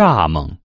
蚱蜢。